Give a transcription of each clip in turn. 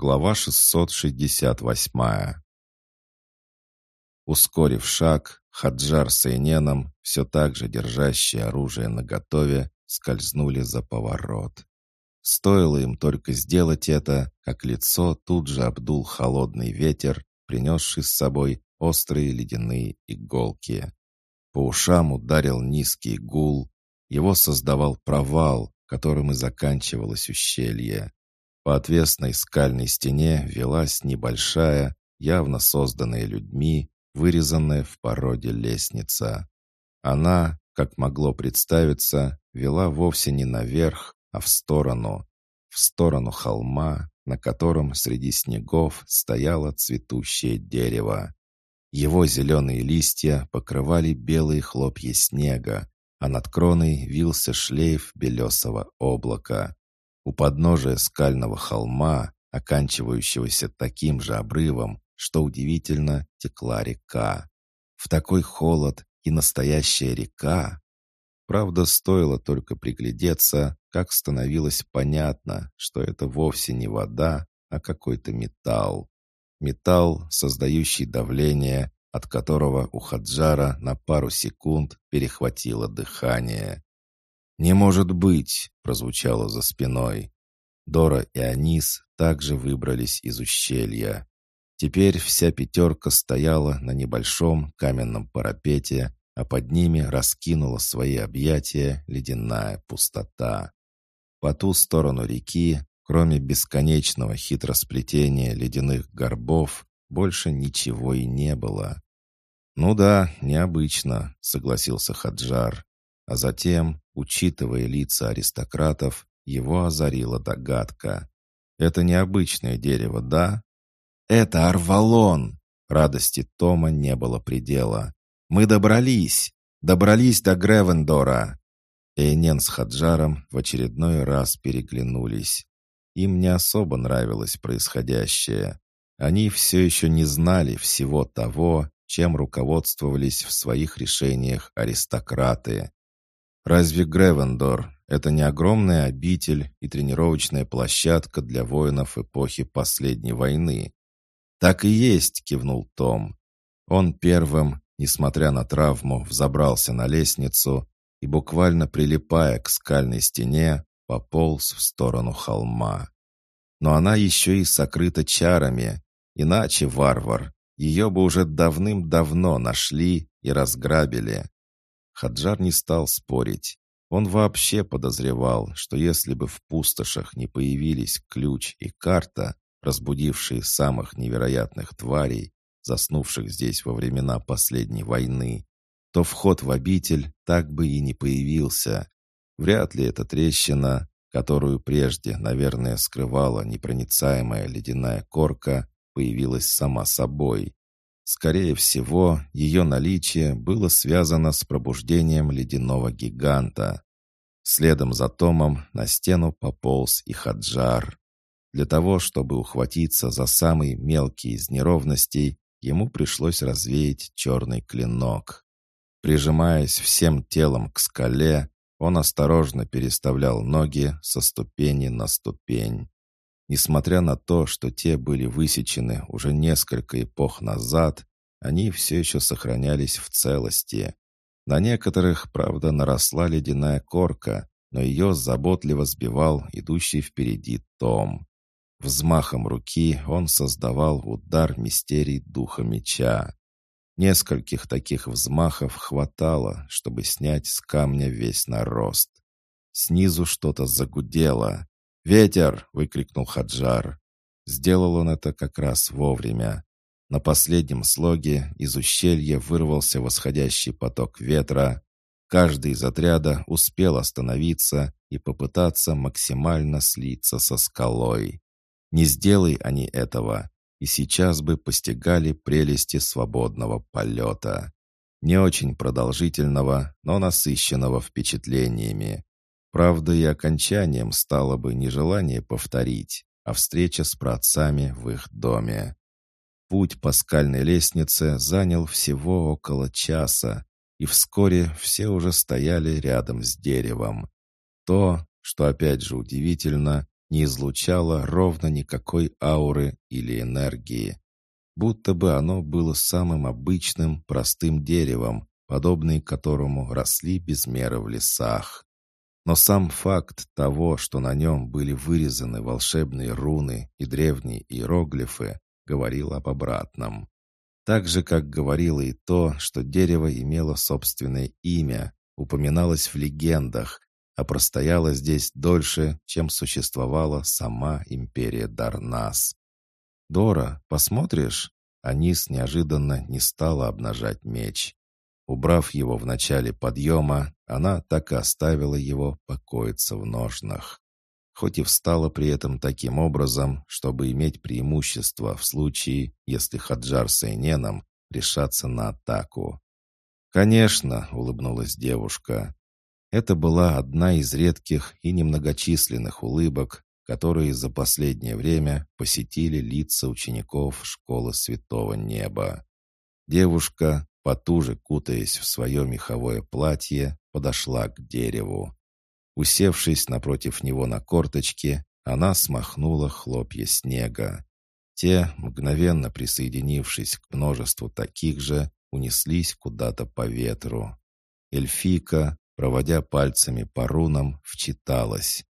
Глава 668 Ускорив шаг, Хаджар с Эйненом, все так же держащие оружие наготове, скользнули за поворот. Стоило им только сделать это, как лицо тут же обдул холодный ветер, принесший с собой острые ледяные иголки. По ушам ударил низкий гул, его создавал провал, которым и заканчивалось ущелье. По отвесной скальной стене велась небольшая, явно созданная людьми, вырезанная в породе лестница. Она, как могло представиться, вела вовсе не наверх, а в сторону, в сторону холма, на котором среди снегов стояло цветущее дерево. Его зеленые листья покрывали белые хлопья снега, а над кроной вился шлейф белесого облака. У подножия скального холма, оканчивающегося таким же обрывом, что удивительно, текла река. В такой холод и настоящая река. Правда, стоило только приглядеться, как становилось понятно, что это вовсе не вода, а какой-то металл. Металл, создающий давление, от которого у Хаджара на пару секунд перехватило дыхание. «Не может быть!» — прозвучало за спиной. Дора и Анис также выбрались из ущелья. Теперь вся пятерка стояла на небольшом каменном парапете, а под ними раскинула свои объятия ледяная пустота. По ту сторону реки, кроме бесконечного хитросплетения ледяных горбов, больше ничего и не было. «Ну да, необычно», — согласился Хаджар. А затем, учитывая лица аристократов, его озарила догадка. «Это необычное дерево, да?» «Это Арвалон!» Радости Тома не было предела. «Мы добрались! Добрались до Гревендора!» Эйнен с Хаджаром в очередной раз переглянулись. Им не особо нравилось происходящее. Они все еще не знали всего того, чем руководствовались в своих решениях аристократы. Разве Гревендор — это не огромная обитель и тренировочная площадка для воинов эпохи последней войны? «Так и есть», — кивнул Том. Он первым, несмотря на травму, взобрался на лестницу и, буквально прилипая к скальной стене, пополз в сторону холма. Но она еще и сокрыта чарами, иначе варвар. Ее бы уже давным-давно нашли и разграбили. Хаджар не стал спорить. Он вообще подозревал, что если бы в пустошах не появились ключ и карта, разбудившие самых невероятных тварей, заснувших здесь во времена последней войны, то вход в обитель так бы и не появился. Вряд ли эта трещина, которую прежде, наверное, скрывала непроницаемая ледяная корка, появилась сама собой. Скорее всего, ее наличие было связано с пробуждением ледяного гиганта. Следом за Томом на стену пополз и Хаджар. Для того, чтобы ухватиться за самый мелкий из неровностей, ему пришлось развеять черный клинок. Прижимаясь всем телом к скале, он осторожно переставлял ноги со ступени на ступень. Несмотря на то, что те были высечены уже несколько эпох назад, они все еще сохранялись в целости. На некоторых, правда, наросла ледяная корка, но ее заботливо сбивал идущий впереди Том. Взмахом руки он создавал удар мистерий духа меча. Нескольких таких взмахов хватало, чтобы снять с камня весь нарост. Снизу что-то загудело. «Ветер!» — выкрикнул Хаджар. Сделал он это как раз вовремя. На последнем слоге из ущелья вырвался восходящий поток ветра. Каждый из отряда успел остановиться и попытаться максимально слиться со скалой. Не сделай они этого, и сейчас бы постигали прелести свободного полета. Не очень продолжительного, но насыщенного впечатлениями. Правда, и окончанием стало бы не желание повторить, а встреча с праотцами в их доме. Путь по скальной лестнице занял всего около часа, и вскоре все уже стояли рядом с деревом. То, что опять же удивительно, не излучало ровно никакой ауры или энергии. Будто бы оно было самым обычным, простым деревом, подобные которому росли без меры в лесах. Но сам факт того, что на нем были вырезаны волшебные руны и древние иероглифы, говорил об обратном. Так же, как говорило и то, что дерево имело собственное имя, упоминалось в легендах, а простояла здесь дольше, чем существовала сама империя Дарнас. «Дора, посмотришь?» Анис неожиданно не стала обнажать меч. Убрав его в начале подъема, она так и оставила его покоиться в ножнах. Хоть и встала при этом таким образом, чтобы иметь преимущество в случае, если Хаджар с Эйненом решатся на атаку. «Конечно», — улыбнулась девушка, это была одна из редких и немногочисленных улыбок, которые за последнее время посетили лица учеников школы Святого Неба. Девушка, потуже кутаясь в свое меховое платье, подошла к дереву. Усевшись напротив него на корточке, она смахнула хлопья снега. Те, мгновенно присоединившись к множеству таких же, унеслись куда-то по ветру. Эльфика, проводя пальцами по рунам, вчиталась.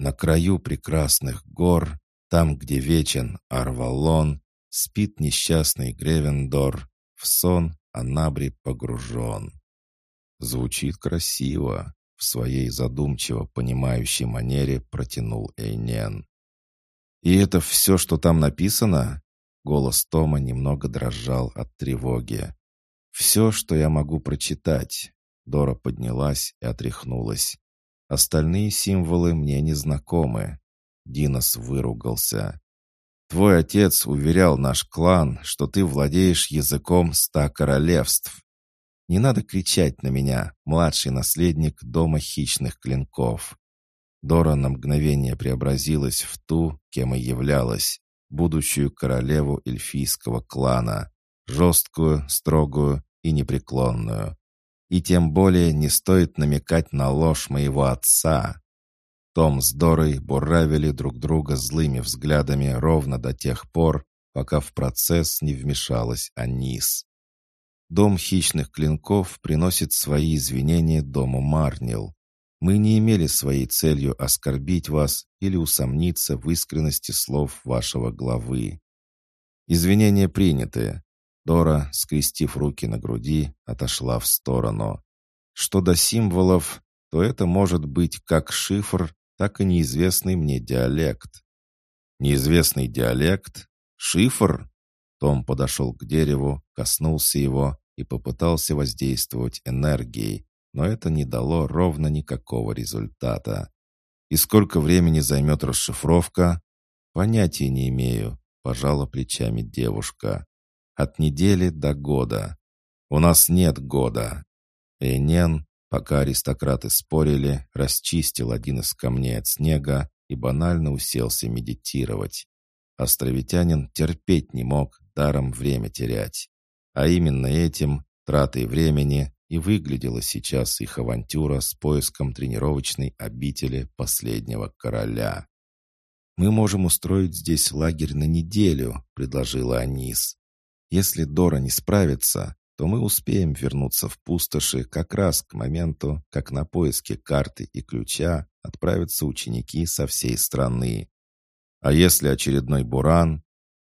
На краю прекрасных гор, там, где вечен Арвалон, спит несчастный Гревендор, в сон Анабри погружен. Звучит красиво, в своей задумчиво понимающей манере протянул Эйнен. «И это все, что там написано?» Голос Тома немного дрожал от тревоги. «Все, что я могу прочитать. Дора поднялась и отряхнулась. Остальные символы мне не знакомы. Динос выругался. Твой отец уверял наш клан, что ты владеешь языком ста королевств. Не надо кричать на меня, младший наследник дома хищных клинков. Дора на мгновение преобразилась в ту, кем и являлась, будущую королеву эльфийского клана, жесткую, строгую и непреклонную. И тем более не стоит намекать на ложь моего отца. Том с Дорой буравили друг друга злыми взглядами ровно до тех пор, пока в процесс не вмешалась Анис. Дом хищных клинков приносит свои извинения дому Марнил. Мы не имели своей целью оскорбить вас или усомниться в искренности слов вашего главы. Извинения приняты. Дора, скрестив руки на груди, отошла в сторону. Что до символов, то это может быть как шифр, так и неизвестный мне диалект. Неизвестный диалект? Шифр? Том подошел к дереву, коснулся его и попытался воздействовать энергией, но это не дало ровно никакого результата. И сколько времени займет расшифровка? Понятия не имею, пожала плечами девушка. От недели до года. У нас нет года. Эйнен, пока аристократы спорили, расчистил один из камней от снега и банально уселся медитировать. Островитянин терпеть не мог, даром время терять. А именно этим, тратой времени, и выглядела сейчас их авантюра с поиском тренировочной обители последнего короля. «Мы можем устроить здесь лагерь на неделю», — предложила Анис. Если Дора не справится, то мы успеем вернуться в пустоши как раз к моменту, как на поиски карты и ключа отправятся ученики со всей страны. А если очередной буран,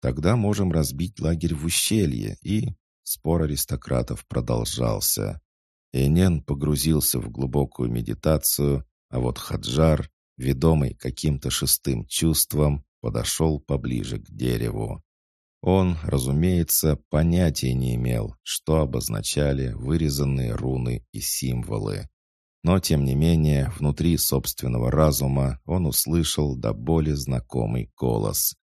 тогда можем разбить лагерь в ущелье и... Спор аристократов продолжался. Энен погрузился в глубокую медитацию, а вот Хаджар, ведомый каким-то шестым чувством, подошел поближе к дереву. Он, разумеется, понятия не имел, что обозначали вырезанные руны и символы. Но, тем не менее, внутри собственного разума он услышал до боли знакомый голос.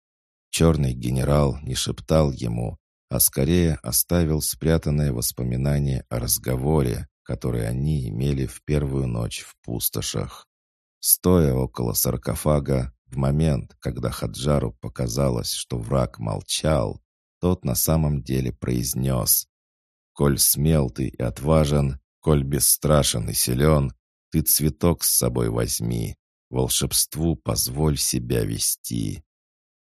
Черный генерал не шептал ему, а скорее оставил спрятанное воспоминание о разговоре, который они имели в первую ночь в пустошах. Стоя около саркофага, в момент, когда Хаджару показалось, что враг молчал, тот на самом деле произнес «Коль смел ты и отважен, коль бесстрашен и силен, ты цветок с собой возьми. Волшебству позволь себя вести.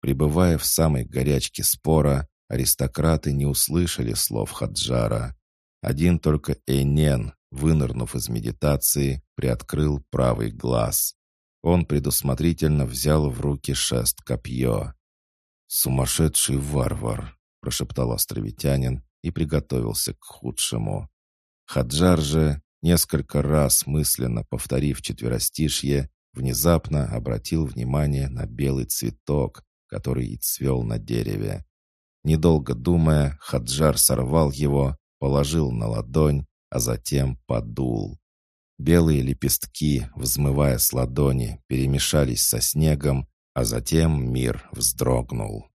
Пребывая в самой горячке спора, аристократы не услышали слов Хаджара. Один только Эйнен, вынырнув из медитации, приоткрыл правый глаз. Он предусмотрительно взял в руки шест-копье. «Сумасшедший варвар!» — прошептал островитянин и приготовился к худшему. Хаджар же, несколько раз мысленно повторив четверостишье, внезапно обратил внимание на белый цветок, который и цвел на дереве. Недолго думая, Хаджар сорвал его, положил на ладонь, а затем подул. Белые лепестки, взмывая с ладони, перемешались со снегом, а затем мир вздрогнул.